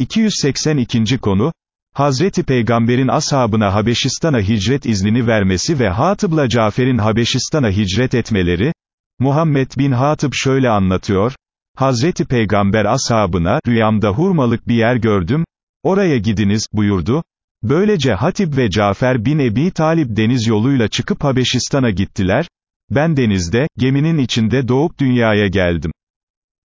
282. konu, Hazreti Peygamber'in ashabına Habeşistan'a hicret iznini vermesi ve Hatıb'la Cafer'in Habeşistan'a hicret etmeleri, Muhammed bin Hatıb şöyle anlatıyor, Hazreti Peygamber ashabına, rüyamda hurmalık bir yer gördüm, oraya gidiniz, buyurdu, böylece Hatip ve Cafer bin Ebi Talip deniz yoluyla çıkıp Habeşistan'a gittiler, ben denizde, geminin içinde doğup dünyaya geldim.